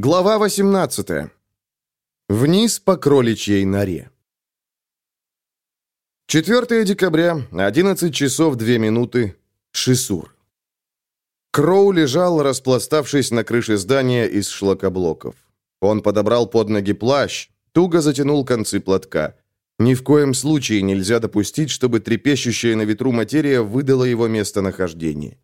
Глава 18. Вниз по кроличьей норе. 4 декабря, 11 часов 2 минуты, Шисур. Кроу лежал, распластавшись на крыше здания из шлакоблоков. Он подобрал под ноги плащ, туго затянул концы платка. Ни в коем случае нельзя допустить, чтобы трепещущая на ветру материя выдала его местонахождение.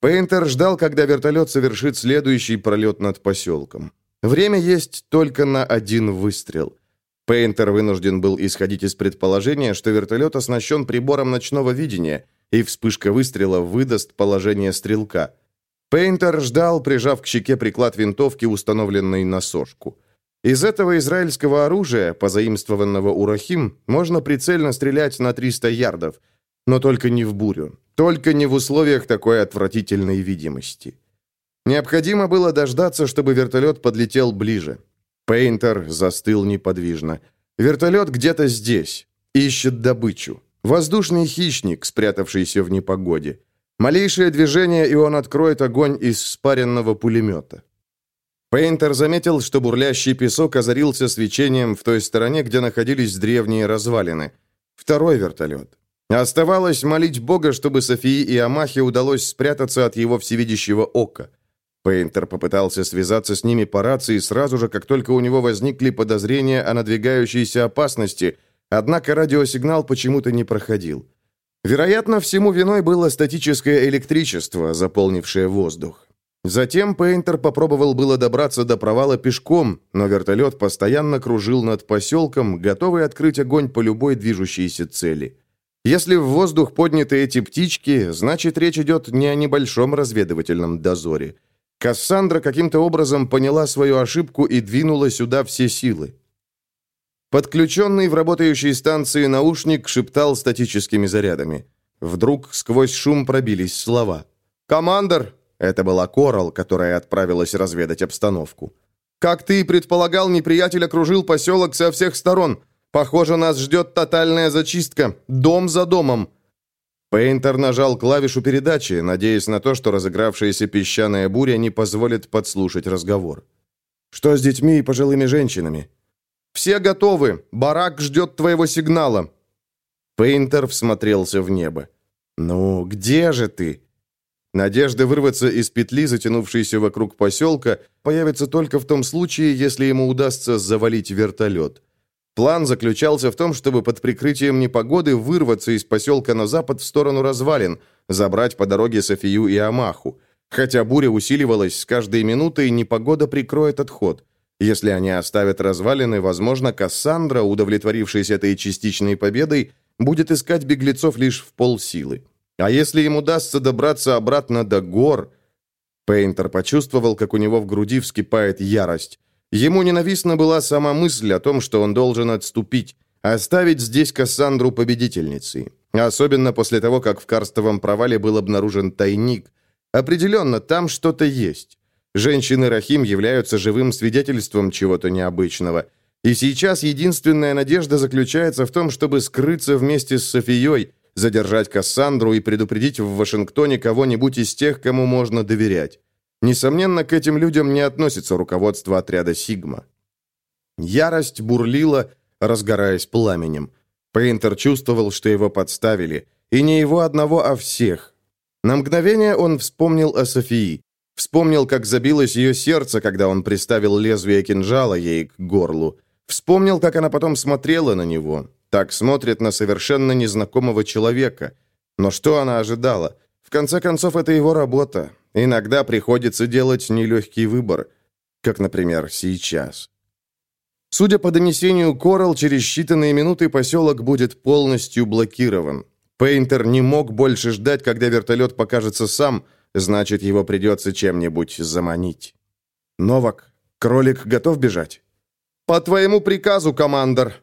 Пейнтер ждал, когда вертолет совершит следующий пролет над поселком. Время есть только на один выстрел. Пейнтер вынужден был исходить из предположения, что вертолет оснащен прибором ночного видения, и вспышка выстрела выдаст положение стрелка. Пейнтер ждал, прижав к щеке приклад винтовки, установленной на сошку. Из этого израильского оружия, позаимствованного у Рахим, можно прицельно стрелять на 300 ярдов, но только не в бурю. Только не в условиях такой отвратительной видимости. Необходимо было дождаться, чтобы вертолет подлетел ближе. Пейнтер застыл неподвижно. Вертолет где-то здесь. Ищет добычу. Воздушный хищник, спрятавшийся в непогоде. Малейшее движение, и он откроет огонь из спаренного пулемета. Пейнтер заметил, что бурлящий песок озарился свечением в той стороне, где находились древние развалины. Второй вертолет. Оставалось молить Бога, чтобы Софии и Амахе удалось спрятаться от его всевидящего ока. Пейнтер попытался связаться с ними по рации сразу же, как только у него возникли подозрения о надвигающейся опасности, однако радиосигнал почему-то не проходил. Вероятно, всему виной было статическое электричество, заполнившее воздух. Затем Пейнтер попробовал было добраться до провала пешком, но вертолет постоянно кружил над поселком, готовый открыть огонь по любой движущейся цели. Если в воздух подняты эти птички, значит, речь идет не о небольшом разведывательном дозоре. Кассандра каким-то образом поняла свою ошибку и двинула сюда все силы. Подключенный в работающей станции наушник шептал статическими зарядами. Вдруг сквозь шум пробились слова. «Командор!» — это была Корал, которая отправилась разведать обстановку. «Как ты и предполагал, неприятель окружил поселок со всех сторон. Похоже, нас ждет тотальная зачистка. Дом за домом». Пейнтер нажал клавишу передачи, надеясь на то, что разыгравшаяся песчаная буря не позволит подслушать разговор. «Что с детьми и пожилыми женщинами?» «Все готовы. Барак ждет твоего сигнала». Пейнтер всмотрелся в небо. «Ну, где же ты?» Надежда вырваться из петли, затянувшейся вокруг поселка, появится только в том случае, если ему удастся завалить вертолет. План заключался в том, чтобы под прикрытием непогоды вырваться из поселка на запад в сторону развалин, забрать по дороге Софию и Амаху. Хотя буря усиливалась с каждой минутой, непогода прикроет отход. Если они оставят развалины, возможно, Кассандра, удовлетворившись этой частичной победой, будет искать беглецов лишь в полсилы. А если им удастся добраться обратно до гор... Пейнтер почувствовал, как у него в груди вскипает ярость. Ему ненавистна была сама мысль о том, что он должен отступить, оставить здесь Кассандру победительницей. Особенно после того, как в карстовом провале был обнаружен тайник. Определенно, там что-то есть. Женщины Рахим являются живым свидетельством чего-то необычного. И сейчас единственная надежда заключается в том, чтобы скрыться вместе с Софией, задержать Кассандру и предупредить в Вашингтоне кого-нибудь из тех, кому можно доверять. Несомненно, к этим людям не относится руководство отряда «Сигма». Ярость бурлила, разгораясь пламенем. Пейнтер чувствовал, что его подставили. И не его одного, а всех. На мгновение он вспомнил о Софии. Вспомнил, как забилось ее сердце, когда он приставил лезвие кинжала ей к горлу. Вспомнил, как она потом смотрела на него. Так смотрит на совершенно незнакомого человека. Но что она ожидала? В конце концов, это его работа. Иногда приходится делать нелегкий выбор, как, например, сейчас. Судя по донесению Корал, через считанные минуты поселок будет полностью блокирован. Пейнтер не мог больше ждать, когда вертолет покажется сам, значит, его придется чем-нибудь заманить. «Новак, кролик готов бежать?» «По твоему приказу, командор!»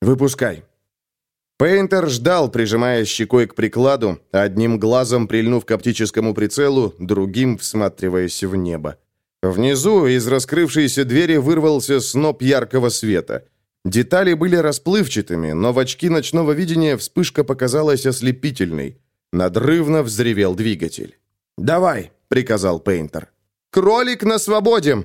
«Выпускай!» Пейнтер ждал, прижимая щекой к прикладу, одним глазом прильнув к оптическому прицелу, другим всматриваясь в небо. Внизу из раскрывшейся двери вырвался сноп яркого света. Детали были расплывчатыми, но в очки ночного видения вспышка показалась ослепительной. Надрывно взревел двигатель. «Давай!» — приказал Пейнтер. «Кролик на свободе!»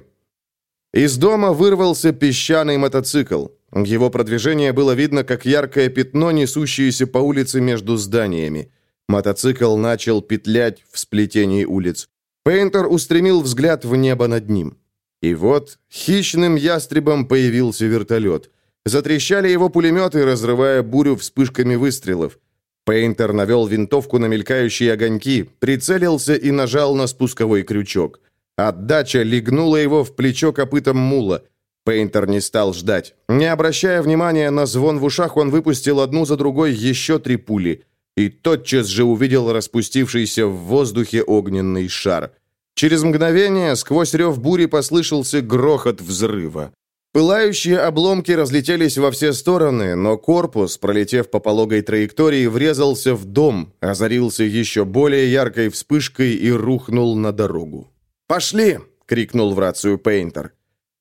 Из дома вырвался песчаный мотоцикл. Его продвижение было видно, как яркое пятно, несущееся по улице между зданиями. Мотоцикл начал петлять в сплетении улиц. Пейнтер устремил взгляд в небо над ним. И вот хищным ястребом появился вертолет. Затрещали его пулеметы, разрывая бурю вспышками выстрелов. Пейнтер навел винтовку на мелькающие огоньки, прицелился и нажал на спусковой крючок. Отдача легнула его в плечо копытом мула. Пейнтер не стал ждать. Не обращая внимания на звон в ушах, он выпустил одну за другой еще три пули. И тотчас же увидел распустившийся в воздухе огненный шар. Через мгновение сквозь рев бури послышался грохот взрыва. Пылающие обломки разлетелись во все стороны, но корпус, пролетев по пологой траектории, врезался в дом, озарился еще более яркой вспышкой и рухнул на дорогу. «Пошли!» — крикнул в рацию Пейнтер.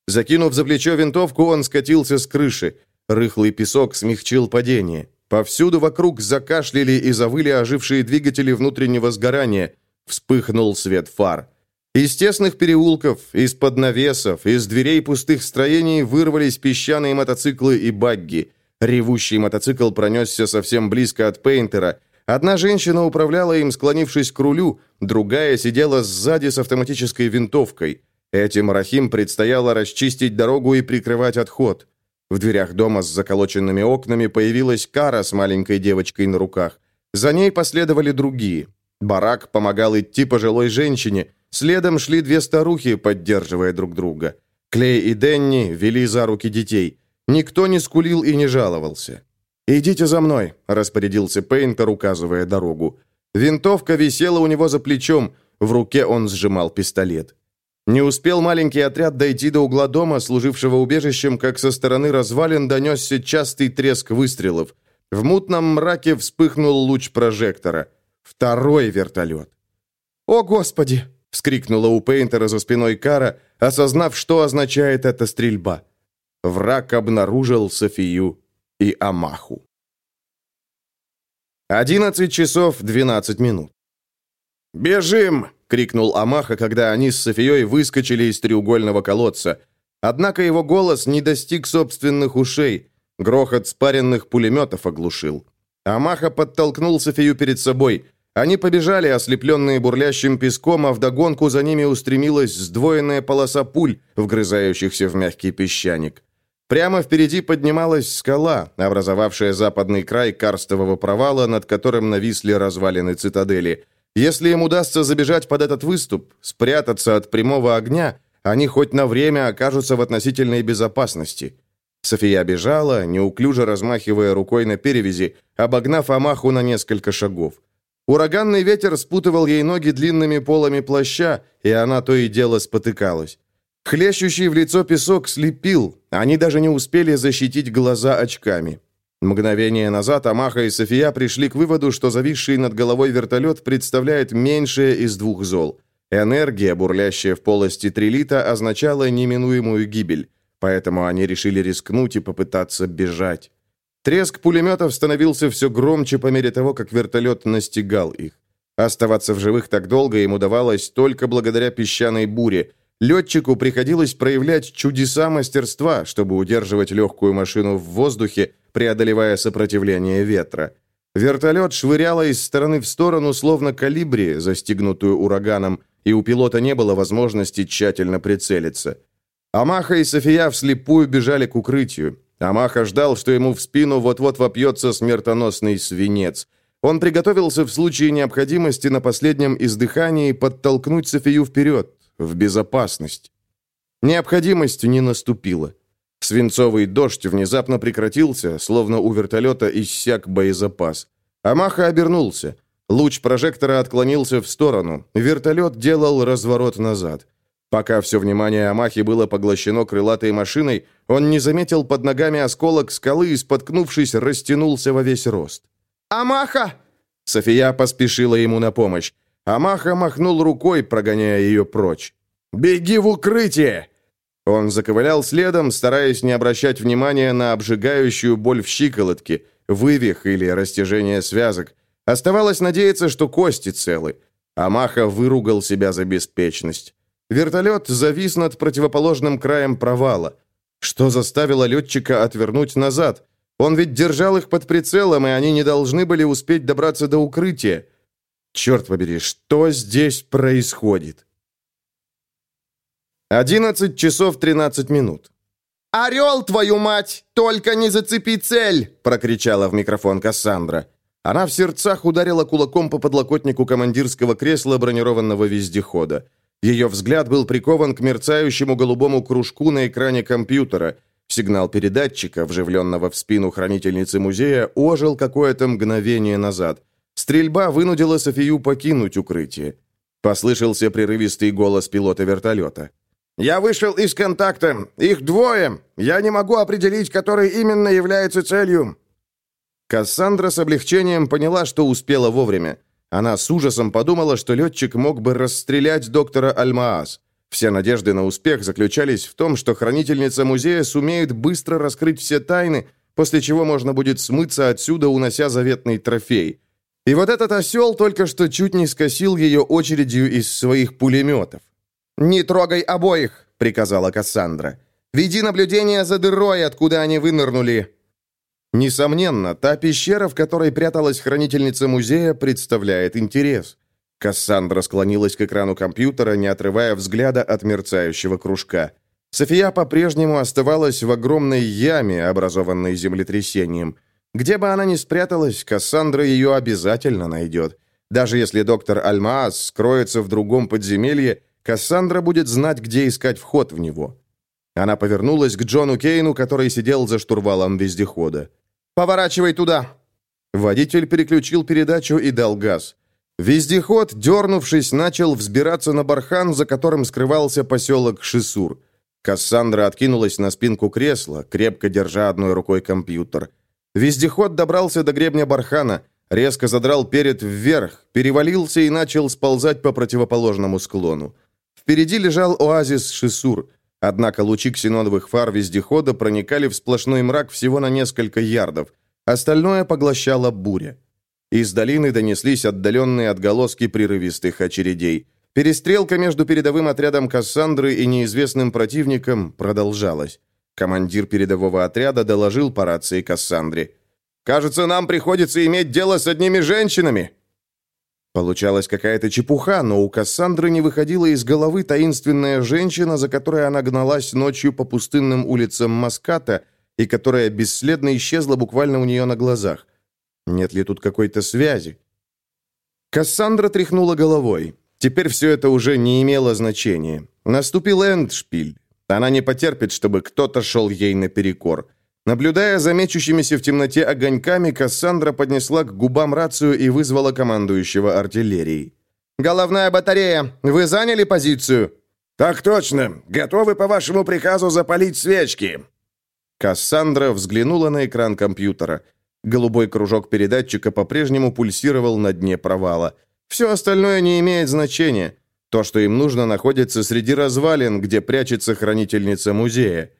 Закинув за плечо винтовку, он скатился с крыши. Рыхлый песок смягчил падение. Повсюду вокруг закашляли и завыли ожившие двигатели внутреннего сгорания. Вспыхнул свет фар. Из тесных переулков, из-под навесов, из дверей пустых строений вырвались песчаные мотоциклы и багги. Ревущий мотоцикл пронесся совсем близко от Пейнтера. Одна женщина управляла им, склонившись к рулю, другая сидела сзади с автоматической винтовкой. Этим Рахим предстояло расчистить дорогу и прикрывать отход. В дверях дома с заколоченными окнами появилась Кара с маленькой девочкой на руках. За ней последовали другие. Барак помогал идти пожилой женщине – Следом шли две старухи, поддерживая друг друга. Клей и Денни вели за руки детей. Никто не скулил и не жаловался. «Идите за мной», – распорядился Пейнтер, указывая дорогу. Винтовка висела у него за плечом, в руке он сжимал пистолет. Не успел маленький отряд дойти до угла дома, служившего убежищем, как со стороны развалин донесся частый треск выстрелов. В мутном мраке вспыхнул луч прожектора. Второй вертолет. «О, Господи!» вскрикнула у Пейнтера за спиной Кара, осознав, что означает эта стрельба. Враг обнаружил Софию и Амаху. 11 часов 12 минут. «Бежим!» — крикнул Амаха, когда они с Софией выскочили из треугольного колодца. Однако его голос не достиг собственных ушей. Грохот спаренных пулеметов оглушил. Амаха подтолкнул Софию перед собой. Они побежали, ослепленные бурлящим песком, а вдогонку за ними устремилась сдвоенная полоса пуль, вгрызающихся в мягкий песчаник. Прямо впереди поднималась скала, образовавшая западный край карстового провала, над которым нависли развалины цитадели. Если им удастся забежать под этот выступ, спрятаться от прямого огня, они хоть на время окажутся в относительной безопасности. София бежала, неуклюже размахивая рукой на перевязи, обогнав Амаху на несколько шагов. Ураганный ветер спутывал ей ноги длинными полами плаща, и она то и дело спотыкалась. Хлещущий в лицо песок слепил, они даже не успели защитить глаза очками. Мгновение назад Амаха и София пришли к выводу, что зависший над головой вертолет представляет меньшее из двух зол. Энергия, бурлящая в полости трилита, означала неминуемую гибель, поэтому они решили рискнуть и попытаться бежать. Треск пулеметов становился все громче по мере того, как вертолет настигал их. Оставаться в живых так долго им удавалось только благодаря песчаной буре. Летчику приходилось проявлять чудеса мастерства, чтобы удерживать легкую машину в воздухе, преодолевая сопротивление ветра. Вертолет швыряло из стороны в сторону, словно калибри, застигнутую ураганом, и у пилота не было возможности тщательно прицелиться. Амаха и София вслепую бежали к укрытию. Амаха ждал, что ему в спину вот-вот вопьется смертоносный свинец. Он приготовился в случае необходимости на последнем издыхании подтолкнуть Софию вперед, в безопасность. Необходимость не наступила. Свинцовый дождь внезапно прекратился, словно у вертолета иссяк боезапас. Амаха обернулся. Луч прожектора отклонился в сторону. Вертолет делал разворот назад. Пока все внимание Амахи было поглощено крылатой машиной, он не заметил под ногами осколок скалы и, споткнувшись, растянулся во весь рост. «Амаха!» София поспешила ему на помощь. Амаха махнул рукой, прогоняя ее прочь. «Беги в укрытие!» Он заковылял следом, стараясь не обращать внимания на обжигающую боль в щиколотке, вывих или растяжение связок. Оставалось надеяться, что кости целы. Амаха выругал себя за беспечность. Вертолет завис над противоположным краем провала. Что заставило летчика отвернуть назад? Он ведь держал их под прицелом, и они не должны были успеть добраться до укрытия. Черт побери, что здесь происходит? 11 часов 13 минут. «Орел, твою мать! Только не зацепи цель!» – прокричала в микрофон Кассандра. Она в сердцах ударила кулаком по подлокотнику командирского кресла бронированного вездехода. Ее взгляд был прикован к мерцающему голубому кружку на экране компьютера. Сигнал передатчика, вживленного в спину хранительницы музея, ожил какое-то мгновение назад. Стрельба вынудила Софию покинуть укрытие. Послышался прерывистый голос пилота вертолета. «Я вышел из контакта. Их двое. Я не могу определить, который именно является целью». Кассандра с облегчением поняла, что успела вовремя. Она с ужасом подумала, что летчик мог бы расстрелять доктора Альмаас. Все надежды на успех заключались в том, что хранительница музея сумеет быстро раскрыть все тайны, после чего можно будет смыться отсюда, унося заветный трофей. И вот этот осел только что чуть не скосил ее очередью из своих пулеметов. «Не трогай обоих!» — приказала Кассандра. «Веди наблюдение за дырой, откуда они вынырнули!» Несомненно, та пещера, в которой пряталась хранительница музея, представляет интерес. Кассандра склонилась к экрану компьютера, не отрывая взгляда от мерцающего кружка. София по-прежнему оставалась в огромной яме, образованной землетрясением. Где бы она ни спряталась, Кассандра ее обязательно найдет. Даже если доктор Альмаас скроется в другом подземелье, Кассандра будет знать, где искать вход в него. Она повернулась к Джону Кейну, который сидел за штурвалом вездехода. «Поворачивай туда!» Водитель переключил передачу и дал газ. Вездеход, дернувшись, начал взбираться на бархан, за которым скрывался поселок Шисур. Кассандра откинулась на спинку кресла, крепко держа одной рукой компьютер. Вездеход добрался до гребня бархана, резко задрал перед вверх, перевалился и начал сползать по противоположному склону. Впереди лежал оазис Шисур, однако лучи ксеноновых фар вездехода проникали в сплошной мрак всего на несколько ярдов. Остальное поглощала буря. Из долины донеслись отдаленные отголоски прерывистых очередей. Перестрелка между передовым отрядом Кассандры и неизвестным противником продолжалась. Командир передового отряда доложил по рации Кассандре. «Кажется, нам приходится иметь дело с одними женщинами». Получалась какая-то чепуха, но у Кассандры не выходила из головы таинственная женщина, за которой она гналась ночью по пустынным улицам Маската и которая бесследно исчезла буквально у нее на глазах. Нет ли тут какой-то связи? Кассандра тряхнула головой. Теперь все это уже не имело значения. Наступил эндшпиль. Она не потерпит, чтобы кто-то шел ей наперекор. Наблюдая за мечущимися в темноте огоньками, Кассандра поднесла к губам рацию и вызвала командующего артиллерией. «Головная батарея, вы заняли позицию?» «Так точно. Готовы по вашему приказу запалить свечки». Кассандра взглянула на экран компьютера. Голубой кружок передатчика по-прежнему пульсировал на дне провала. Все остальное не имеет значения. То, что им нужно, находится среди развалин, где прячется хранительница музея.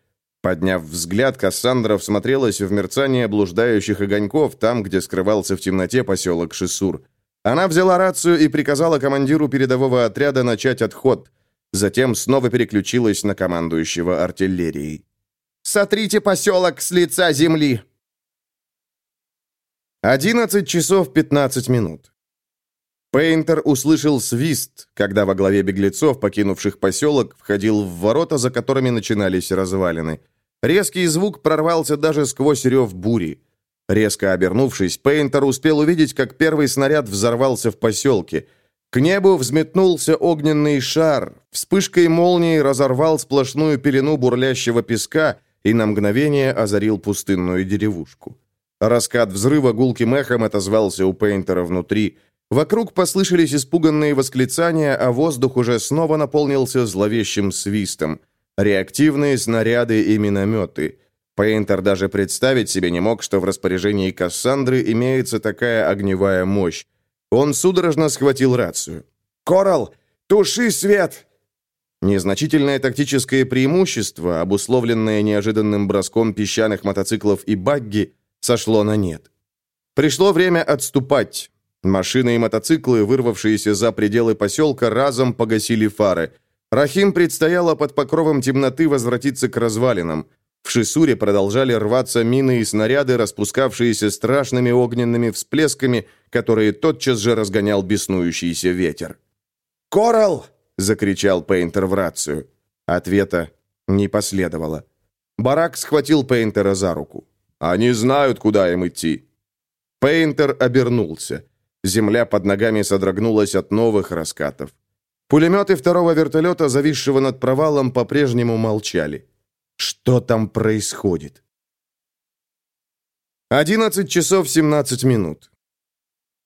Подняв взгляд, Кассандра всмотрелась в мерцание блуждающих огоньков там, где скрывался в темноте поселок Шисур. Она взяла рацию и приказала командиру передового отряда начать отход. Затем снова переключилась на командующего артиллерией. «Сотрите поселок с лица земли!» 11 часов 15 минут. Пейнтер услышал свист, когда во главе беглецов, покинувших поселок, входил в ворота, за которыми начинались развалины. Резкий звук прорвался даже сквозь рев бури. Резко обернувшись, Пейнтер успел увидеть, как первый снаряд взорвался в поселке. К небу взметнулся огненный шар, вспышкой молнии разорвал сплошную пелену бурлящего песка и на мгновение озарил пустынную деревушку. Раскат взрыва гулким эхом отозвался у Пейнтера внутри. Вокруг послышались испуганные восклицания, а воздух уже снова наполнился зловещим свистом – Реактивные снаряды и минометы. Пейнтер даже представить себе не мог, что в распоряжении Кассандры имеется такая огневая мощь. Он судорожно схватил рацию. «Коралл, туши свет!» Незначительное тактическое преимущество, обусловленное неожиданным броском песчаных мотоциклов и багги, сошло на нет. Пришло время отступать. Машины и мотоциклы, вырвавшиеся за пределы поселка, разом погасили фары. Рахим предстояло под покровом темноты возвратиться к развалинам. В Шисуре продолжали рваться мины и снаряды, распускавшиеся страшными огненными всплесками, которые тотчас же разгонял беснующийся ветер. «Коралл!» — закричал Пейнтер в рацию. Ответа не последовало. Барак схватил Пейнтера за руку. «Они знают, куда им идти». Пейнтер обернулся. Земля под ногами содрогнулась от новых раскатов. Пулеметы второго вертолета, зависшего над провалом, по-прежнему молчали. Что там происходит? 11 часов 17 минут.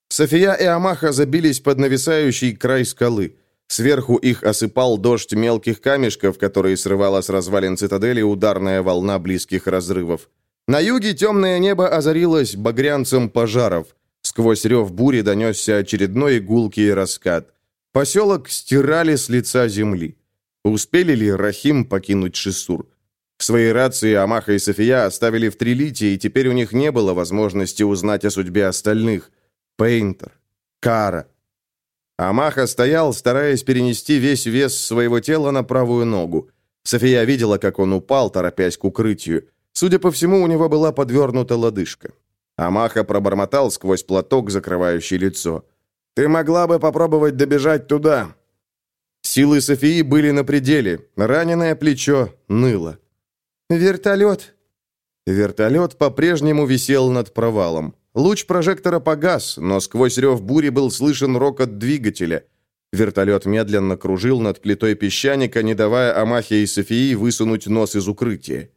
София и Амаха забились под нависающий край скалы. Сверху их осыпал дождь мелких камешков, которые срывала с развалин цитадели ударная волна близких разрывов. На юге темное небо озарилось багрянцем пожаров. Сквозь рев бури донесся очередной гулкий раскат. Поселок стирали с лица земли. Успели ли Рахим покинуть Шисур? В своей рации Амаха и София оставили в Трилите, и теперь у них не было возможности узнать о судьбе остальных. Пейнтер, Кара. Амаха стоял, стараясь перенести весь вес своего тела на правую ногу. София видела, как он упал, торопясь к укрытию. Судя по всему, у него была подвернута лодыжка. Амаха пробормотал сквозь платок, закрывающий лицо. «Ты могла бы попробовать добежать туда». Силы Софии были на пределе. Раненое плечо ныло. «Вертолет!» Вертолет по-прежнему висел над провалом. Луч прожектора погас, но сквозь рев бури был слышен рокот двигателя. Вертолет медленно кружил над плитой песчаника, не давая Амахе и Софии высунуть нос из укрытия.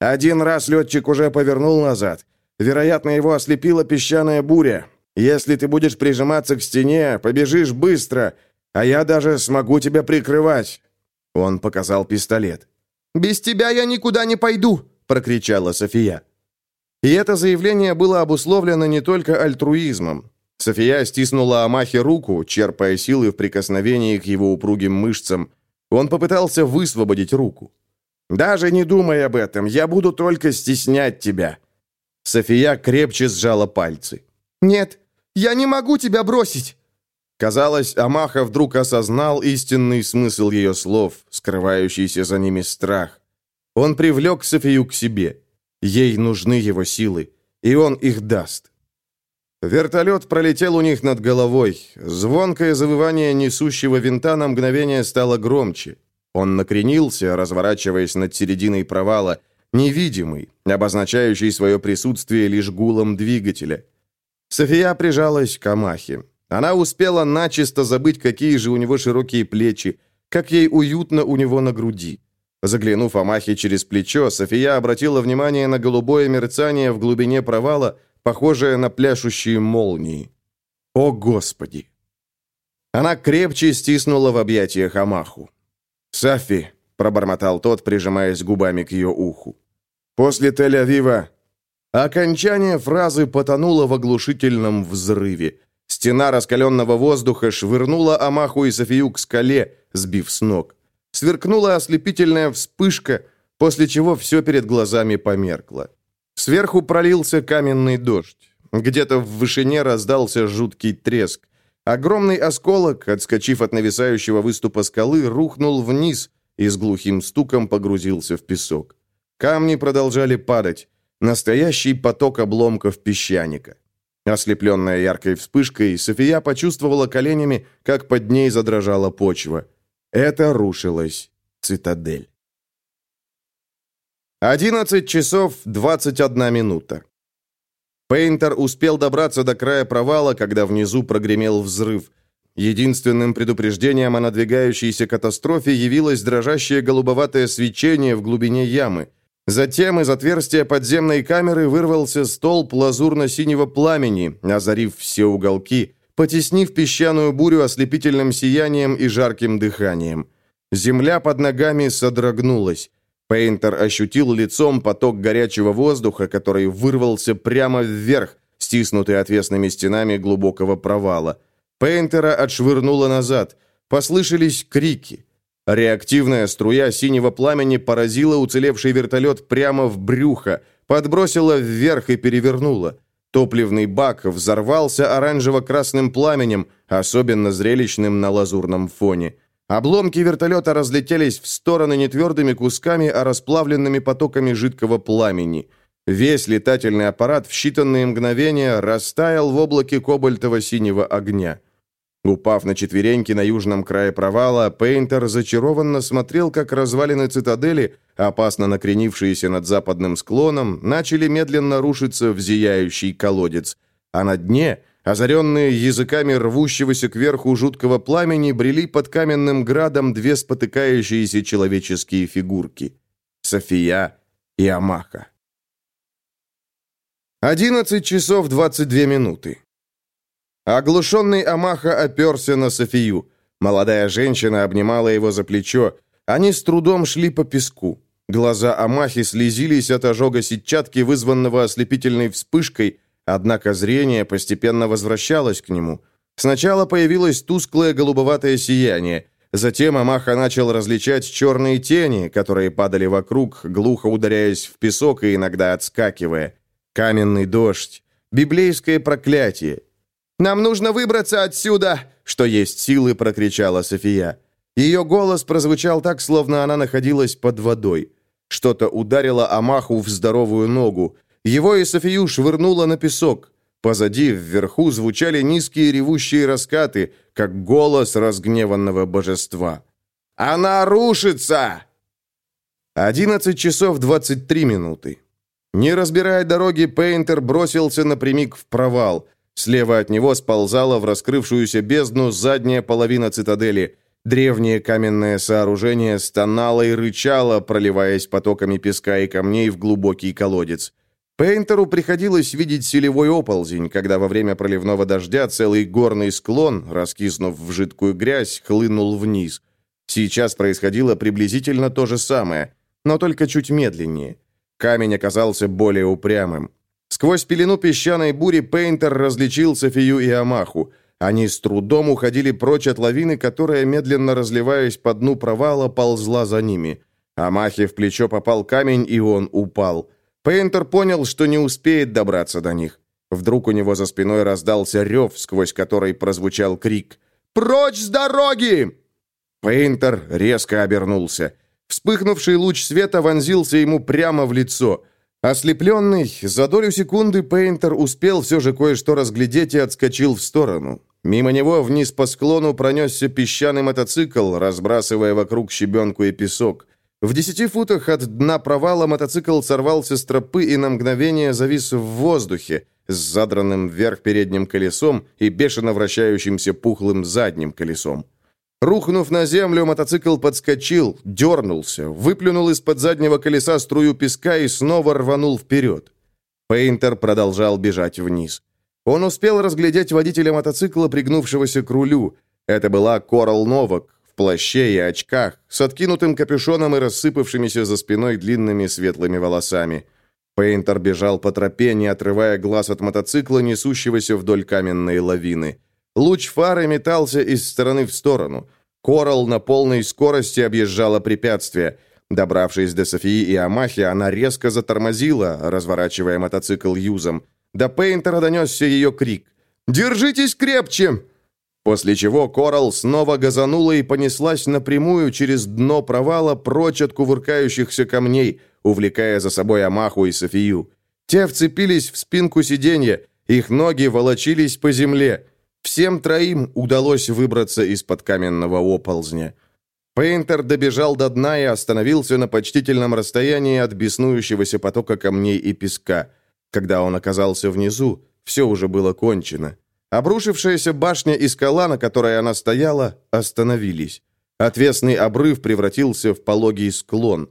Один раз летчик уже повернул назад. Вероятно, его ослепила песчаная буря. Если ты будешь прижиматься к стене, побежишь быстро, а я даже смогу тебя прикрывать». Он показал пистолет. «Без тебя я никуда не пойду!» — прокричала София. И это заявление было обусловлено не только альтруизмом. София стиснула Амахе руку, черпая силы в прикосновении к его упругим мышцам. Он попытался высвободить руку. «Даже не думай об этом, я буду только стеснять тебя». София крепче сжала пальцы. «Нет, я не могу тебя бросить!» Казалось, Амаха вдруг осознал истинный смысл ее слов, скрывающийся за ними страх. Он привлек Софию к себе. Ей нужны его силы, и он их даст. Вертолет пролетел у них над головой. Звонкое завывание несущего винта на мгновение стало громче. Он накренился, разворачиваясь над серединой провала, невидимый, обозначающий свое присутствие лишь гулом двигателя. София прижалась к Амахе. Она успела начисто забыть, какие же у него широкие плечи, как ей уютно у него на груди. Заглянув Амахе через плечо, София обратила внимание на голубое мерцание в глубине провала, похожее на пляшущие молнии. О, Господи! Она крепче стиснула в объятиях Амаху. «Сафи», — пробормотал тот, прижимаясь губами к ее уху. «После Тель-Авива Окончание фразы потонуло в оглушительном взрыве. Стена раскаленного воздуха швырнула Амаху и Софию к скале, сбив с ног. Сверкнула ослепительная вспышка, после чего все перед глазами померкло. Сверху пролился каменный дождь. Где-то в вышине раздался жуткий треск. Огромный осколок, отскочив от нависающего выступа скалы, рухнул вниз и с глухим стуком погрузился в песок. Камни продолжали падать. Настоящий поток обломков песчаника. Ослепленная яркой вспышкой, София почувствовала коленями, как под ней задрожала почва. Это рушилась цитадель. 11 часов 21 минута. Пейнтер успел добраться до края провала, когда внизу прогремел взрыв. Единственным предупреждением о надвигающейся катастрофе явилось дрожащее голубоватое свечение в глубине ямы – Затем из отверстия подземной камеры вырвался столб лазурно-синего пламени, озарив все уголки, потеснив песчаную бурю ослепительным сиянием и жарким дыханием. Земля под ногами содрогнулась. Пейнтер ощутил лицом поток горячего воздуха, который вырвался прямо вверх, стиснутый отвесными стенами глубокого провала. Пейнтера отшвырнуло назад. Послышались крики. Реактивная струя синего пламени поразила уцелевший вертолет прямо в брюхо, подбросила вверх и перевернула. Топливный бак взорвался оранжево-красным пламенем, особенно зрелищным на лазурном фоне. Обломки вертолета разлетелись в стороны не твердыми кусками, а расплавленными потоками жидкого пламени. Весь летательный аппарат в считанные мгновения растаял в облаке кобальтово-синего огня. Упав на четвереньки на южном крае провала, Пейнтер зачарованно смотрел, как развалины цитадели, опасно накренившиеся над западным склоном, начали медленно рушиться в зияющий колодец, а на дне, озаренные языками рвущегося кверху жуткого пламени, брели под каменным градом две спотыкающиеся человеческие фигурки — София и Амаха. 11 часов 22 минуты. Оглушенный Амаха оперся на Софию. Молодая женщина обнимала его за плечо. Они с трудом шли по песку. Глаза Амахи слезились от ожога сетчатки, вызванного ослепительной вспышкой, однако зрение постепенно возвращалось к нему. Сначала появилось тусклое голубоватое сияние. Затем Амаха начал различать черные тени, которые падали вокруг, глухо ударяясь в песок и иногда отскакивая. Каменный дождь. Библейское проклятие. «Нам нужно выбраться отсюда!» Что есть силы, прокричала София. Ее голос прозвучал так, словно она находилась под водой. Что-то ударило Амаху в здоровую ногу. Его и Софию швырнуло на песок. Позади, вверху, звучали низкие ревущие раскаты, как голос разгневанного божества. «Она рушится!» 11 часов 23 минуты. Не разбирая дороги, Пейнтер бросился напрямик в провал. Слева от него сползала в раскрывшуюся бездну задняя половина цитадели. Древнее каменное сооружение стонало и рычало, проливаясь потоками песка и камней в глубокий колодец. Пейнтеру приходилось видеть селевой оползень, когда во время проливного дождя целый горный склон, раскиснув в жидкую грязь, хлынул вниз. Сейчас происходило приблизительно то же самое, но только чуть медленнее. Камень оказался более упрямым. Сквозь пелену песчаной бури Пейнтер различил Софию и Амаху. Они с трудом уходили прочь от лавины, которая, медленно разливаясь по дну провала, ползла за ними. Амахе в плечо попал камень, и он упал. Пейнтер понял, что не успеет добраться до них. Вдруг у него за спиной раздался рев, сквозь который прозвучал крик. «Прочь с дороги!» Пейнтер резко обернулся. Вспыхнувший луч света вонзился ему прямо в лицо. Ослепленный, за долю секунды Пейнтер успел все же кое-что разглядеть и отскочил в сторону. Мимо него вниз по склону пронесся песчаный мотоцикл, разбрасывая вокруг щебенку и песок. В десяти футах от дна провала мотоцикл сорвался с тропы и на мгновение завис в воздухе, с задранным вверх передним колесом и бешено вращающимся пухлым задним колесом. Рухнув на землю, мотоцикл подскочил, дернулся, выплюнул из-под заднего колеса струю песка и снова рванул вперед. Пейнтер продолжал бежать вниз. Он успел разглядеть водителя мотоцикла, пригнувшегося к рулю. Это была Корал Новак, в плаще и очках, с откинутым капюшоном и рассыпавшимися за спиной длинными светлыми волосами. Пейнтер бежал по тропе, не отрывая глаз от мотоцикла, несущегося вдоль каменной лавины. Луч фары метался из стороны в сторону. Корал на полной скорости объезжала препятствия. Добравшись до Софии и Амахи, она резко затормозила, разворачивая мотоцикл юзом. До Пейнтера донесся ее крик. «Держитесь крепче!» После чего Корал снова газанула и понеслась напрямую через дно провала прочь от кувыркающихся камней, увлекая за собой Амаху и Софию. Те вцепились в спинку сиденья, их ноги волочились по земле. Всем троим удалось выбраться из-под каменного оползня. Пейнтер добежал до дна и остановился на почтительном расстоянии от беснующегося потока камней и песка. Когда он оказался внизу, все уже было кончено. Обрушившаяся башня и скала, на которой она стояла, остановились. Отвесный обрыв превратился в пологий склон.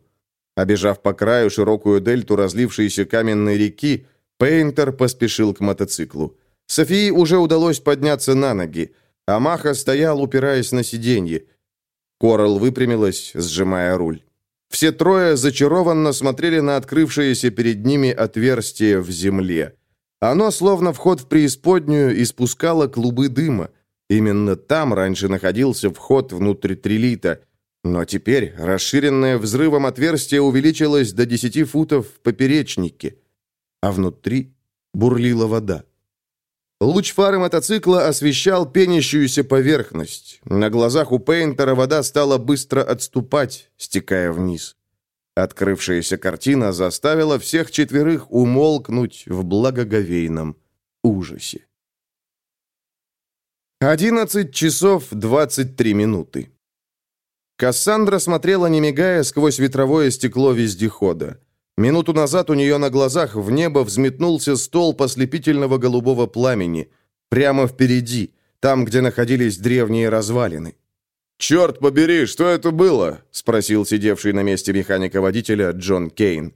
Обежав по краю широкую дельту разлившейся каменной реки, Пейнтер поспешил к мотоциклу. Софии уже удалось подняться на ноги. Амаха стоял, упираясь на сиденье. Корал выпрямилась, сжимая руль. Все трое зачарованно смотрели на открывшееся перед ними отверстие в земле. Оно, словно вход в преисподнюю, испускало клубы дыма. Именно там раньше находился вход внутрь трилита. Но теперь расширенное взрывом отверстие увеличилось до 10 футов в поперечнике. А внутри бурлила вода. Луч фары мотоцикла освещал пенящуюся поверхность. На глазах у Пейнтера вода стала быстро отступать, стекая вниз. Открывшаяся картина заставила всех четверых умолкнуть в благоговейном ужасе. 11 часов 23 минуты. Кассандра смотрела, не мигая, сквозь ветровое стекло вездехода. Минуту назад у нее на глазах в небо взметнулся столб ослепительного голубого пламени. Прямо впереди, там, где находились древние развалины. «Черт побери, что это было?» — спросил сидевший на месте механика-водителя Джон Кейн.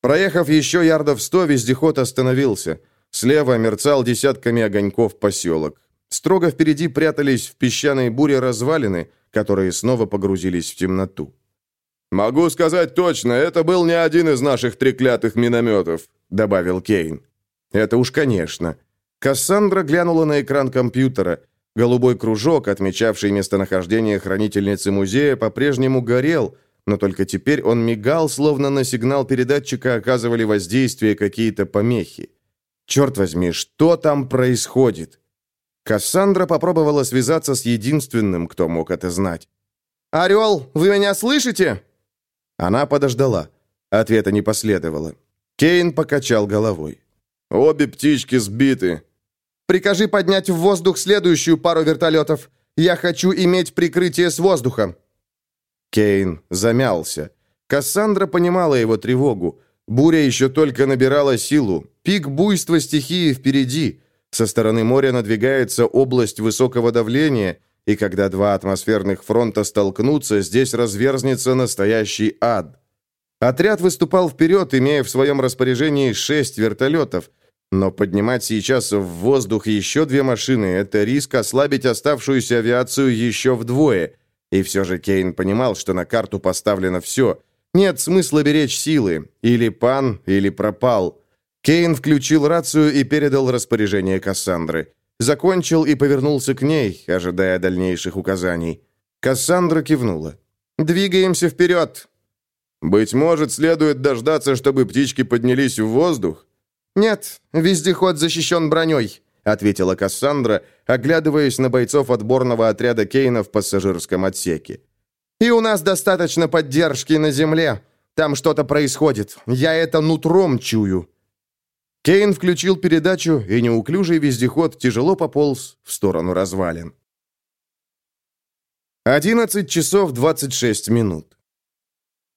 Проехав еще ярдов сто, вездеход остановился. Слева мерцал десятками огоньков поселок. Строго впереди прятались в песчаной буре развалины, которые снова погрузились в темноту. «Могу сказать точно, это был не один из наших треклятых минометов», — добавил Кейн. «Это уж конечно». Кассандра глянула на экран компьютера — Голубой кружок, отмечавший местонахождение хранительницы музея, по-прежнему горел, но только теперь он мигал, словно на сигнал передатчика оказывали воздействие какие-то помехи. Черт возьми, что там происходит? Кассандра попробовала связаться с единственным, кто мог это знать. «Орел, вы меня слышите?» Она подождала. Ответа не последовало. Кейн покачал головой. «Обе птички сбиты. Прикажи поднять в воздух следующую пару вертолетов. Я хочу иметь прикрытие с воздуха». Кейн замялся. Кассандра понимала его тревогу. Буря еще только набирала силу. Пик буйства стихии впереди. Со стороны моря надвигается область высокого давления, и когда два атмосферных фронта столкнутся, здесь разверзнется настоящий ад. Отряд выступал вперед, имея в своем распоряжении шесть вертолетов – но поднимать сейчас в воздух еще две машины – это риск ослабить оставшуюся авиацию еще вдвое. И все же Кейн понимал, что на карту поставлено все. Нет смысла беречь силы. Или пан, или пропал. Кейн включил рацию и передал распоряжение Кассандры. Закончил и повернулся к ней, ожидая дальнейших указаний. Кассандра кивнула. «Двигаемся вперед!» «Быть может, следует дождаться, чтобы птички поднялись в воздух?» «Нет, вездеход защищен броней», — ответила Кассандра, оглядываясь на бойцов отборного отряда Кейна в пассажирском отсеке. «И у нас достаточно поддержки на земле. Там что-то происходит. Я это нутром чую». Кейн включил передачу, и неуклюжий вездеход тяжело пополз в сторону развалин. 11 часов 26 минут.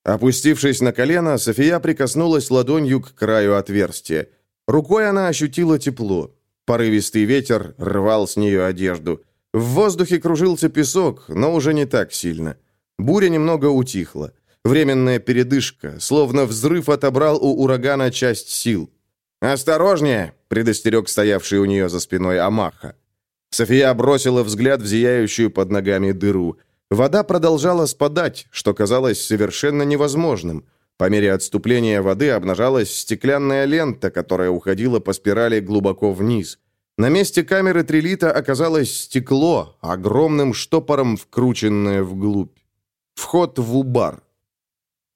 Опустившись на колено, София прикоснулась ладонью к краю отверстия. Рукой она ощутила тепло. Порывистый ветер рвал с нее одежду. В воздухе кружился песок, но уже не так сильно. Буря немного утихла. Временная передышка, словно взрыв отобрал у урагана часть сил. «Осторожнее!» — предостерег стоявший у нее за спиной Амаха. София бросила взгляд в зияющую под ногами дыру. Вода продолжала спадать, что казалось совершенно невозможным — по мере отступления воды обнажалась стеклянная лента, которая уходила по спирали глубоко вниз. На месте камеры трилита оказалось стекло, огромным штопором вкрученное вглубь. Вход в убар.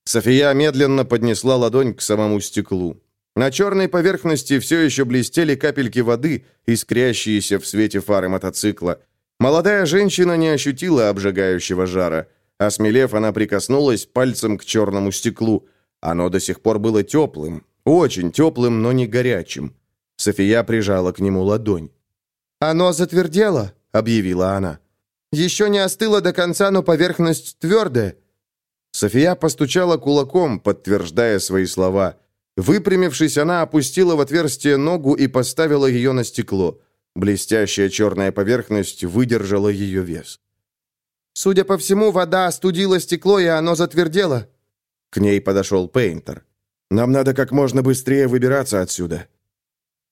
София медленно поднесла ладонь к самому стеклу. На черной поверхности все еще блестели капельки воды, искрящиеся в свете фары мотоцикла. Молодая женщина не ощутила обжигающего жара. Осмелев, она прикоснулась пальцем к черному стеклу. Оно до сих пор было теплым, очень теплым, но не горячим. София прижала к нему ладонь. «Оно затвердело», — объявила она. «Еще не остыло до конца, но поверхность твердая». София постучала кулаком, подтверждая свои слова. Выпрямившись, она опустила в отверстие ногу и поставила ее на стекло. Блестящая черная поверхность выдержала ее вес. «Судя по всему, вода остудила стекло, и оно затвердело», к ней подошел Пейнтер. «Нам надо как можно быстрее выбираться отсюда».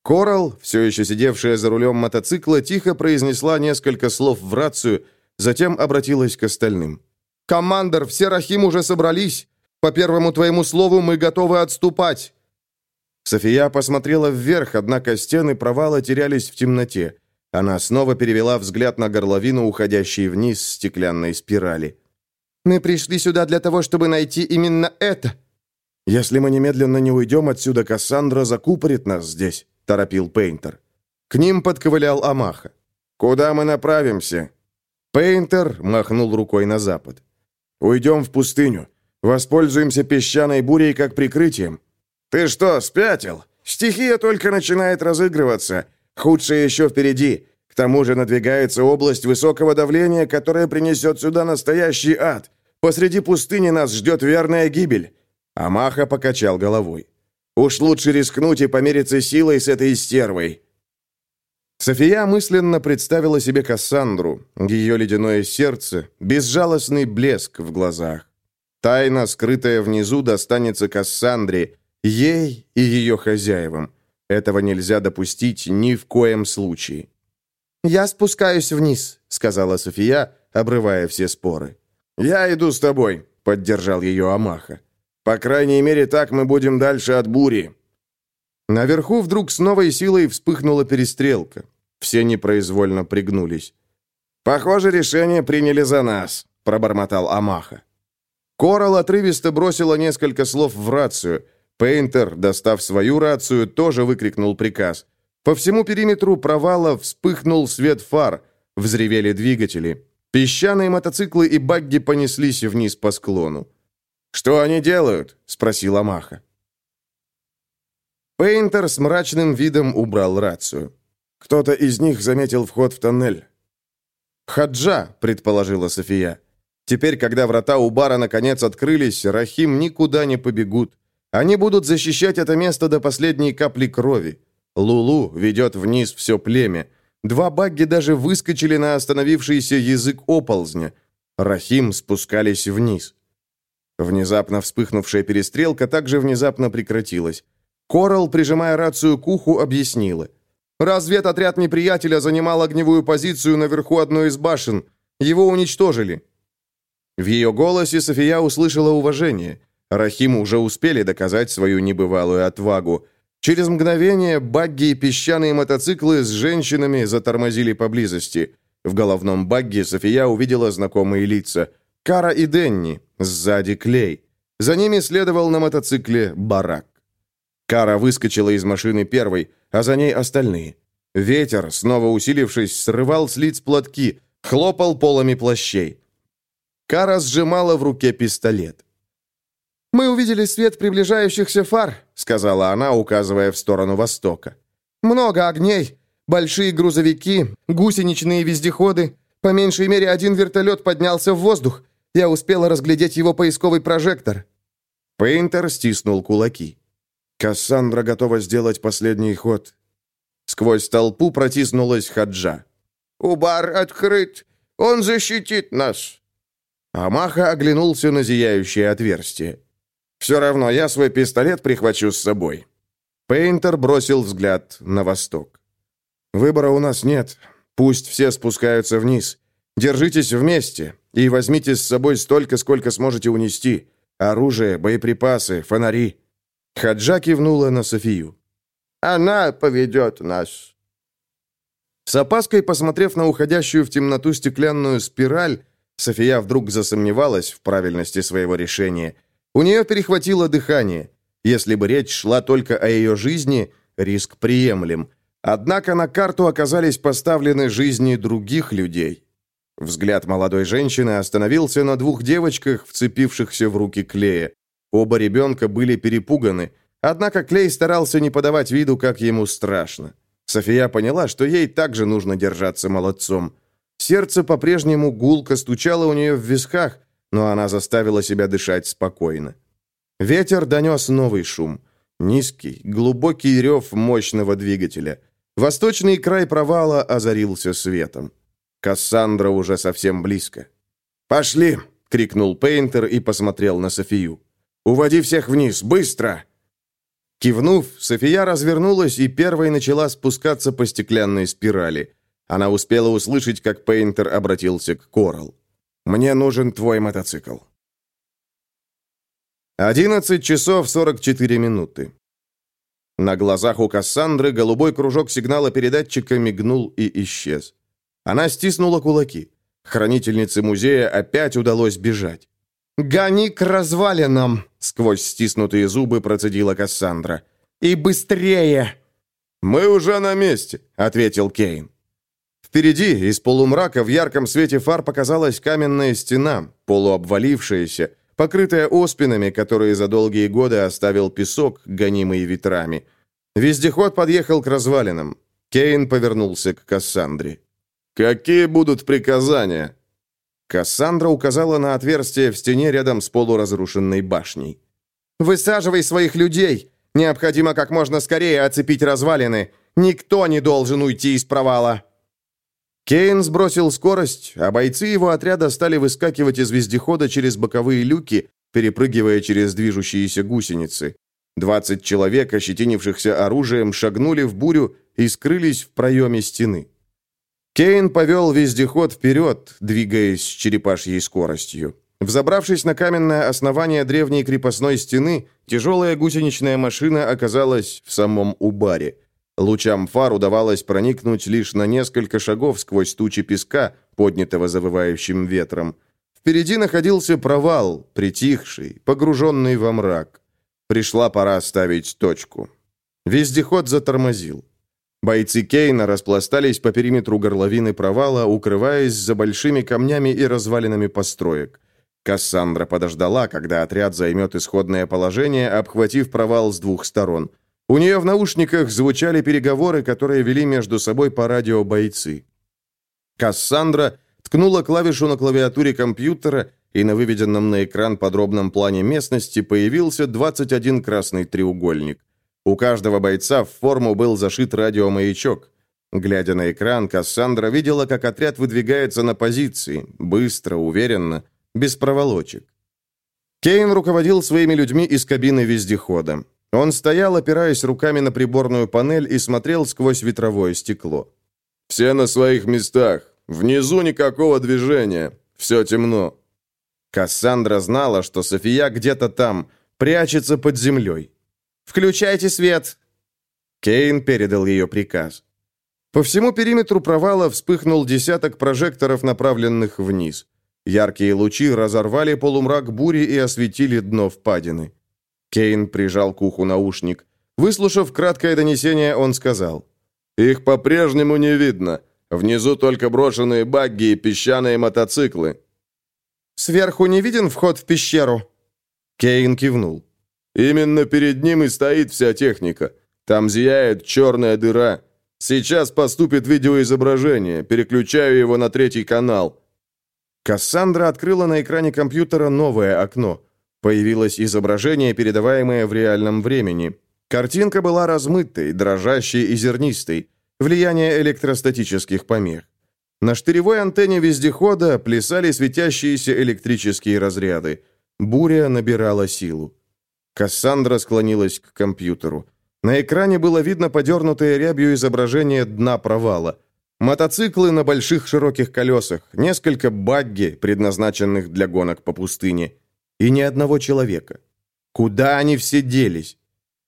Корал, все еще сидевшая за рулем мотоцикла, тихо произнесла несколько слов в рацию, затем обратилась к остальным. «Командор, все Рахим уже собрались. По первому твоему слову мы готовы отступать». София посмотрела вверх, однако стены провала терялись в темноте. Она снова перевела взгляд на горловину, уходящей вниз стеклянной спирали. Мы пришли сюда для того, чтобы найти именно это». «Если мы немедленно не уйдем отсюда, Кассандра закупорит нас здесь», — торопил Пейнтер. К ним подковылял Амаха. «Куда мы направимся?» Пейнтер махнул рукой на запад. «Уйдем в пустыню. Воспользуемся песчаной бурей как прикрытием». «Ты что, спятил? Стихия только начинает разыгрываться. Худшее еще впереди. К тому же надвигается область высокого давления, которая принесет сюда настоящий ад. Посреди пустыни нас ждет верная гибель». Амаха покачал головой. «Уж лучше рискнуть и помериться силой с этой стервой». София мысленно представила себе Кассандру, ее ледяное сердце, безжалостный блеск в глазах. Тайна, скрытая внизу, достанется Кассандре, ей и ее хозяевам. Этого нельзя допустить ни в коем случае. «Я спускаюсь вниз», — сказала София, обрывая все споры. «Я иду с тобой», — поддержал ее Амаха. «По крайней мере, так мы будем дальше от бури». Наверху вдруг с новой силой вспыхнула перестрелка. Все непроизвольно пригнулись. «Похоже, решение приняли за нас», — пробормотал Амаха. Корал отрывисто бросила несколько слов в рацию. Пейнтер, достав свою рацию, тоже выкрикнул приказ. По всему периметру провала вспыхнул свет фар, взревели двигатели. Песчаные мотоциклы и багги понеслись вниз по склону. «Что они делают?» — спросил Амаха. Пейнтер с мрачным видом убрал рацию. Кто-то из них заметил вход в тоннель. «Хаджа», — предположила София. «Теперь, когда врата у бара наконец открылись, Рахим никуда не побегут. Они будут защищать это место до последней капли крови. Лулу ведет вниз все племя. Два багги даже выскочили на остановившийся язык оползня. Рахим спускались вниз. Внезапно вспыхнувшая перестрелка также внезапно прекратилась. Корал, прижимая рацию к уху, объяснила — Разведотряд неприятеля занимал огневую позицию наверху одной из башен. Его уничтожили». В ее голосе София услышала уважение. Рахиму уже успели доказать свою небывалую отвагу. Через мгновение багги и песчаные мотоциклы с женщинами затормозили поблизости. В головном багге София увидела знакомые лица. Кара и Денни, сзади Клей. За ними следовал на мотоцикле Барак. Кара выскочила из машины первой, а за ней остальные. Ветер, снова усилившись, срывал с лиц платки, хлопал полами плащей. Кара сжимала в руке пистолет. «Мы увидели свет приближающихся фар», — сказала она, указывая в сторону востока. «Много огней, большие грузовики, гусеничные вездеходы. По меньшей мере один вертолет поднялся в воздух. Я успела разглядеть его поисковый прожектор». Пейнтер стиснул кулаки. Кассандра готова сделать последний ход. Сквозь толпу протиснулась Хаджа. «Убар открыт! Он защитит нас!» Амаха оглянулся на зияющее отверстие. «Все равно я свой пистолет прихвачу с собой». Пейнтер бросил взгляд на восток. «Выбора у нас нет. Пусть все спускаются вниз. Держитесь вместе и возьмите с собой столько, сколько сможете унести. Оружие, боеприпасы, фонари. Хаджа кивнула на Софию. «Она поведет нас». С опаской посмотрев на уходящую в темноту стеклянную спираль, София вдруг засомневалась в правильности своего решения. У нее перехватило дыхание. Если бы речь шла только о ее жизни, риск приемлем. Однако на карту оказались поставлены жизни других людей. Взгляд молодой женщины остановился на двух девочках, вцепившихся в руки Клея. Оба ребенка были перепуганы, однако Клей старался не подавать виду, как ему страшно. София поняла, что ей также нужно держаться молодцом. Сердце по-прежнему гулко стучало у нее в висках, но она заставила себя дышать спокойно. Ветер донес новый шум. Низкий, глубокий рев мощного двигателя. Восточный край провала озарился светом. Кассандра уже совсем близко. «Пошли!» — крикнул Пейнтер и посмотрел на Софию. Уводи всех вниз, быстро!» Кивнув, София развернулась и первой начала спускаться по стеклянной спирали. Она успела услышать, как Пейнтер обратился к Корал. «Мне нужен твой мотоцикл». 11 часов 44 минуты. На глазах у Кассандры голубой кружок сигнала передатчика мигнул и исчез. Она стиснула кулаки. Хранительнице музея опять удалось бежать. «Гони к развалинам!» — сквозь стиснутые зубы процедила Кассандра. «И быстрее!» «Мы уже на месте», — ответил Кейн. Впереди, из полумрака, в ярком свете фар показалась каменная стена, полуобвалившаяся, покрытая оспинами, которые за долгие годы оставил песок, гонимый ветрами. Вездеход подъехал к развалинам. Кейн повернулся к Кассандре. «Какие будут приказания?» Кассандра указала на отверстие в стене рядом с полуразрушенной башней. «Высаживай своих людей! Необходимо как можно скорее оцепить развалины! Никто не должен уйти из провала!» Кейн сбросил скорость, а бойцы его отряда стали выскакивать из вездехода через боковые люки, перепрыгивая через движущиеся гусеницы. Двадцать человек, ощетинившихся оружием, шагнули в бурю и скрылись в проеме стены. Кейн повел вездеход вперед, двигаясь с черепашьей скоростью. Взобравшись на каменное основание древней крепостной стены, тяжелая гусеничная машина оказалась в самом Убаре – Лучам фар удавалось проникнуть лишь на несколько шагов сквозь тучи песка, поднятого завывающим ветром. Впереди находился провал, притихший, погруженный во мрак. Пришла пора ставить точку. Вездеход затормозил. Бойцы Кейна распластались по периметру горловины провала, укрываясь за большими камнями и развалинами построек. Кассандра подождала, когда отряд займет исходное положение, обхватив провал с двух сторон. У нее в наушниках звучали переговоры, которые вели между собой по радио бойцы. Кассандра ткнула клавишу на клавиатуре компьютера, и на выведенном на экран подробном плане местности появился 21 красный треугольник. У каждого бойца в форму был зашит радиомаячок. Глядя на экран, Кассандра видела, как отряд выдвигается на позиции, быстро, уверенно, без проволочек. Кейн руководил своими людьми из кабины вездехода. Он стоял, опираясь руками на приборную панель и смотрел сквозь ветровое стекло. «Все на своих местах. Внизу никакого движения. Все темно». Кассандра знала, что София где-то там, прячется под землей. «Включайте свет!» Кейн передал ее приказ. По всему периметру провала вспыхнул десяток прожекторов, направленных вниз. Яркие лучи разорвали полумрак бури и осветили дно впадины. Кейн прижал к уху наушник. Выслушав краткое донесение, он сказал. «Их по-прежнему не видно. Внизу только брошенные багги и песчаные мотоциклы». «Сверху не виден вход в пещеру?» Кейн кивнул. «Именно перед ним и стоит вся техника. Там зияет черная дыра. Сейчас поступит видеоизображение. Переключаю его на третий канал». Кассандра открыла на экране компьютера новое окно. Появилось изображение, передаваемое в реальном времени. Картинка была размытой, дрожащей и зернистой. Влияние электростатических помех. На штыревой антенне вездехода плясали светящиеся электрические разряды. Буря набирала силу. Кассандра склонилась к компьютеру. На экране было видно подернутое рябью изображение дна провала. Мотоциклы на больших широких колесах, несколько багги, предназначенных для гонок по пустыне. И ни одного человека. Куда они все делись?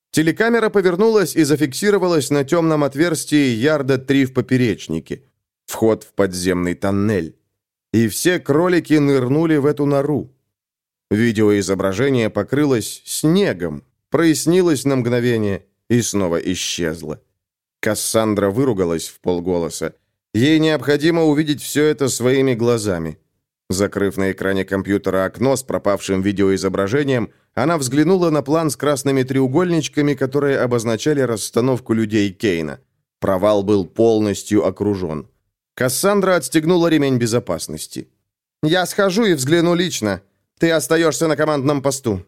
Телекамера повернулась и зафиксировалась на темном отверстии ярда три в поперечнике. Вход в подземный тоннель. И все кролики нырнули в эту нору. Видеоизображение покрылось снегом, прояснилось на мгновение и снова исчезло. Кассандра выругалась в полголоса. Ей необходимо увидеть все это своими глазами. Закрыв на экране компьютера окно с пропавшим видеоизображением, она взглянула на план с красными треугольничками, которые обозначали расстановку людей Кейна. Провал был полностью окружен. Кассандра отстегнула ремень безопасности. «Я схожу и взгляну лично. Ты остаешься на командном посту».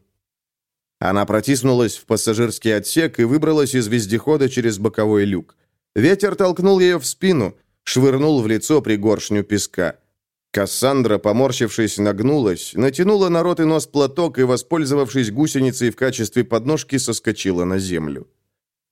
Она протиснулась в пассажирский отсек и выбралась из вездехода через боковой люк. Ветер толкнул ее в спину, швырнул в лицо пригоршню песка. Кассандра, поморщившись, нагнулась, натянула на рот и нос платок и, воспользовавшись гусеницей в качестве подножки, соскочила на землю.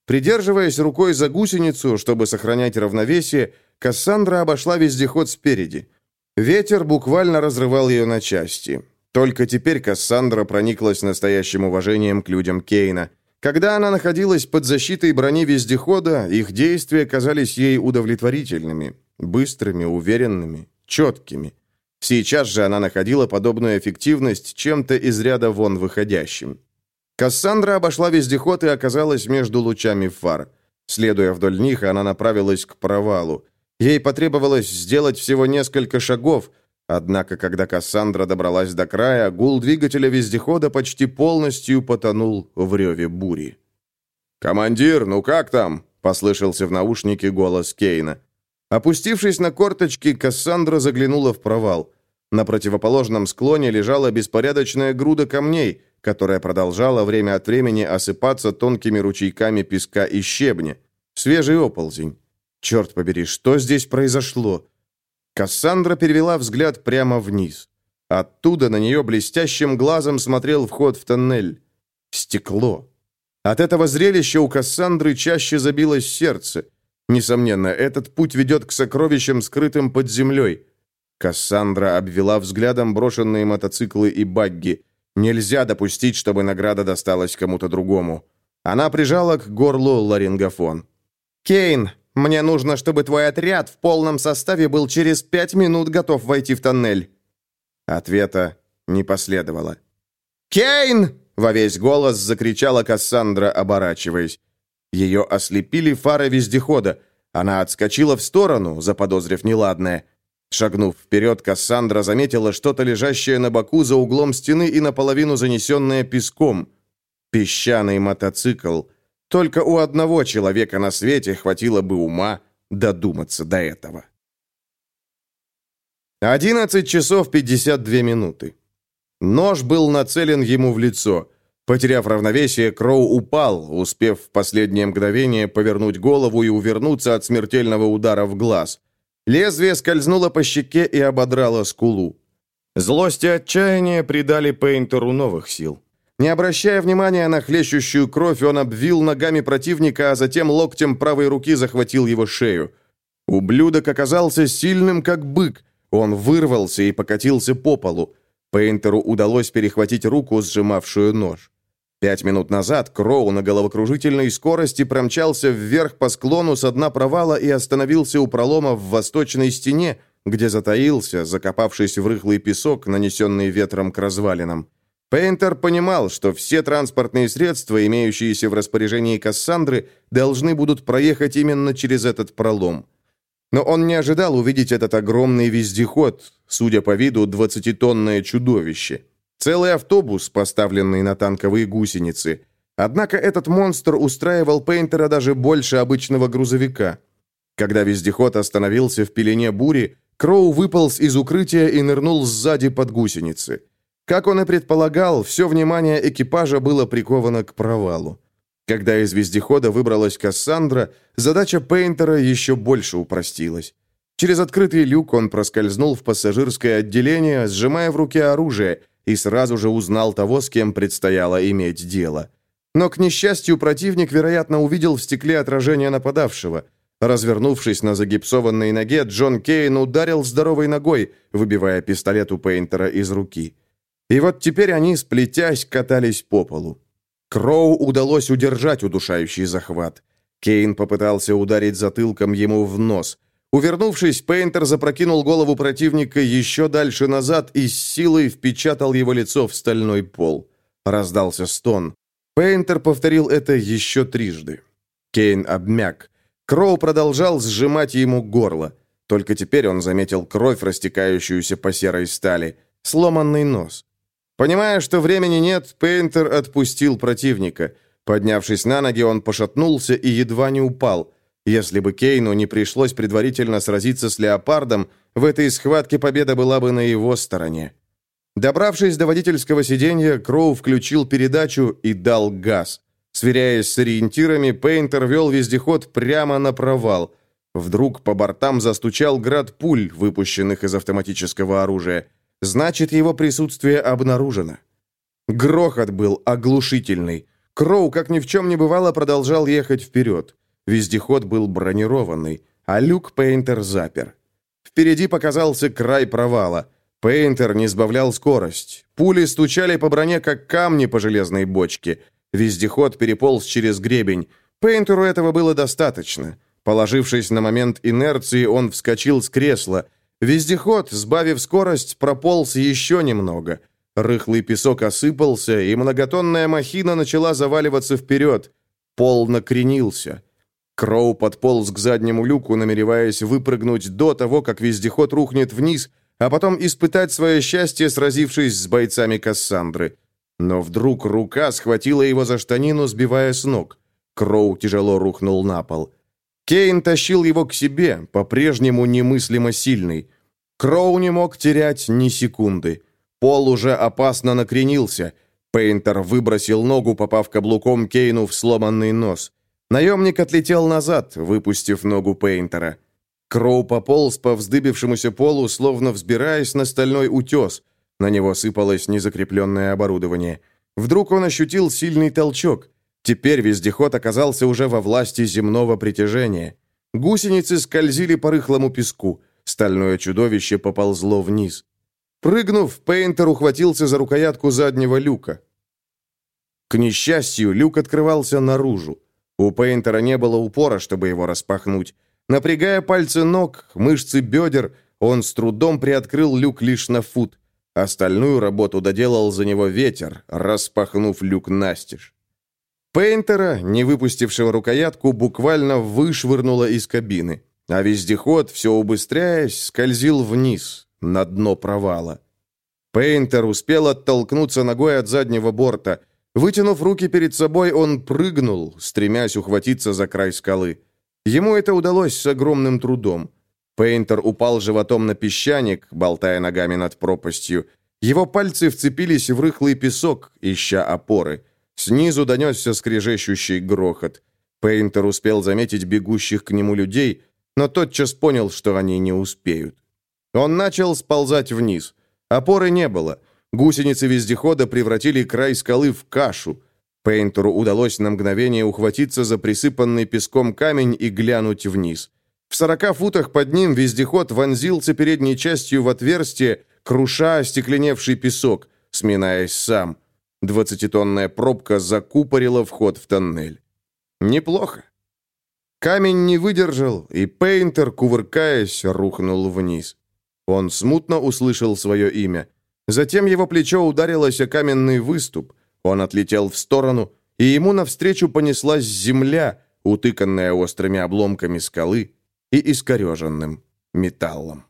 Придерживаясь рукой за гусеницу, чтобы сохранять равновесие, Кассандра обошла вездеход спереди. Ветер буквально разрывал ее на части. Только теперь Кассандра прониклась настоящим уважением к людям Кейна. Когда она находилась под защитой брони вездехода, их действия казались ей удовлетворительными, быстрыми, уверенными, четкими. Сейчас же она находила подобную эффективность чем-то из ряда вон выходящим. Кассандра обошла вездеход и оказалась между лучами фар. Следуя вдоль них, она направилась к провалу. Ей потребовалось сделать всего несколько шагов, однако, когда Кассандра добралась до края, гул двигателя вездехода почти полностью потонул в реве бури. «Командир, ну как там?» — послышался в наушнике голос Кейна. Опустившись на корточки, Кассандра заглянула в провал. На противоположном склоне лежала беспорядочная груда камней, которая продолжала время от времени осыпаться тонкими ручейками песка и щебня. Свежий оползень. Черт побери, что здесь произошло? Кассандра перевела взгляд прямо вниз. Оттуда на нее блестящим глазом смотрел вход в тоннель. Стекло. От этого зрелища у Кассандры чаще забилось сердце. Несомненно, этот путь ведет к сокровищам, скрытым под землей. Кассандра обвела взглядом брошенные мотоциклы и багги. Нельзя допустить, чтобы награда досталась кому-то другому. Она прижала к горлу ларингофон. «Кейн, мне нужно, чтобы твой отряд в полном составе был через пять минут готов войти в тоннель». Ответа не последовало. «Кейн!» — во весь голос закричала Кассандра, оборачиваясь. Ее ослепили фары вездехода. Она отскочила в сторону, заподозрив неладное. Шагнув вперед, Кассандра заметила что-то лежащее на боку за углом стены и наполовину занесенное песком. Песчаный мотоцикл. Только у одного человека на свете хватило бы ума додуматься до этого. 11 часов 52 минуты. Нож был нацелен ему в лицо. Потеряв равновесие, Кроу упал, успев в последнее мгновение повернуть голову и увернуться от смертельного удара в глаз. Лезвие скользнуло по щеке и ободрало скулу. Злость и отчаяние придали Пейнтеру новых сил. Не обращая внимания на хлещущую кровь, он обвил ногами противника, а затем локтем правой руки захватил его шею. Ублюдок оказался сильным, как бык. Он вырвался и покатился по полу. Пейнтеру удалось перехватить руку, сжимавшую нож. Пять минут назад Кроу на головокружительной скорости промчался вверх по склону с дна провала и остановился у пролома в восточной стене, где затаился, закопавшись в рыхлый песок, нанесенный ветром к развалинам. Пейнтер понимал, что все транспортные средства, имеющиеся в распоряжении Кассандры, должны будут проехать именно через этот пролом. Но он не ожидал увидеть этот огромный вездеход, судя по виду, двадцатитонное чудовище. Целый автобус, поставленный на танковые гусеницы. Однако этот монстр устраивал Пейнтера даже больше обычного грузовика. Когда вездеход остановился в пелене бури, Кроу выполз из укрытия и нырнул сзади под гусеницы. Как он и предполагал, все внимание экипажа было приковано к провалу. Когда из вездехода выбралась Кассандра, задача Пейнтера еще больше упростилась. Через открытый люк он проскользнул в пассажирское отделение, сжимая в руке оружие – и сразу же узнал того, с кем предстояло иметь дело. Но, к несчастью, противник, вероятно, увидел в стекле отражение нападавшего. Развернувшись на загипсованной ноге, Джон Кейн ударил здоровой ногой, выбивая пистолет у Пейнтера из руки. И вот теперь они, сплетясь, катались по полу. Кроу удалось удержать удушающий захват. Кейн попытался ударить затылком ему в нос. Увернувшись, Пейнтер запрокинул голову противника еще дальше назад и с силой впечатал его лицо в стальной пол. Раздался стон. Пейнтер повторил это еще трижды. Кейн обмяк. Кроу продолжал сжимать ему горло. Только теперь он заметил кровь, растекающуюся по серой стали. Сломанный нос. Понимая, что времени нет, Пейнтер отпустил противника. Поднявшись на ноги, он пошатнулся и едва не упал. Если бы Кейну не пришлось предварительно сразиться с леопардом, в этой схватке победа была бы на его стороне. Добравшись до водительского сиденья, Кроу включил передачу и дал газ. Сверяясь с ориентирами, Пейнтер вел вездеход прямо на провал. Вдруг по бортам застучал град пуль, выпущенных из автоматического оружия. Значит, его присутствие обнаружено. Грохот был оглушительный. Кроу, как ни в чем не бывало, продолжал ехать вперед. Вездеход был бронированный, а люк Пейнтер запер. Впереди показался край провала. Пейнтер не сбавлял скорость. Пули стучали по броне, как камни по железной бочке. Вездеход переполз через гребень. Пейнтеру этого было достаточно. Положившись на момент инерции, он вскочил с кресла. Вездеход, сбавив скорость, прополз еще немного. Рыхлый песок осыпался, и многотонная махина начала заваливаться вперед. Пол накренился. Кроу подполз к заднему люку, намереваясь выпрыгнуть до того, как вездеход рухнет вниз, а потом испытать свое счастье, сразившись с бойцами Кассандры. Но вдруг рука схватила его за штанину, сбивая с ног. Кроу тяжело рухнул на пол. Кейн тащил его к себе, по-прежнему немыслимо сильный. Кроу не мог терять ни секунды. Пол уже опасно накренился. Пейнтер выбросил ногу, попав каблуком Кейну в сломанный нос. Наемник отлетел назад, выпустив ногу Пейнтера. Кроу пополз по вздыбившемуся полу, словно взбираясь на стальной утес. На него сыпалось незакрепленное оборудование. Вдруг он ощутил сильный толчок. Теперь вездеход оказался уже во власти земного притяжения. Гусеницы скользили по рыхлому песку. Стальное чудовище поползло вниз. Прыгнув, Пейнтер ухватился за рукоятку заднего люка. К несчастью, люк открывался наружу. У Пейнтера не было упора, чтобы его распахнуть. Напрягая пальцы ног, мышцы бедер, он с трудом приоткрыл люк лишь на фут. Остальную работу доделал за него ветер, распахнув люк настежь. Пейнтера, не выпустившего рукоятку, буквально вышвырнуло из кабины, а вездеход, все убыстряясь, скользил вниз, на дно провала. Пейнтер успел оттолкнуться ногой от заднего борта. Вытянув руки перед собой, он прыгнул, стремясь ухватиться за край скалы. Ему это удалось с огромным трудом. Пейнтер упал животом на песчаник, болтая ногами над пропастью. Его пальцы вцепились в рыхлый песок, ища опоры. Снизу донесся скрежещущий грохот. Пейнтер успел заметить бегущих к нему людей, но тотчас понял, что они не успеют. Он начал сползать вниз. Опоры не было. Гусеницы вездехода превратили край скалы в кашу. Пейнтеру удалось на мгновение ухватиться за присыпанный песком камень и глянуть вниз. В сорока футах под ним вездеход вонзился передней частью в отверстие, круша остекленевший песок, сминаясь сам. Двадцатитонная пробка закупорила вход в тоннель. Неплохо. Камень не выдержал, и Пейнтер, кувыркаясь, рухнул вниз. Он смутно услышал свое имя. Затем его плечо ударилось о каменный выступ. Он отлетел в сторону, и ему навстречу понеслась земля, утыканная острыми обломками скалы и искореженным металлом.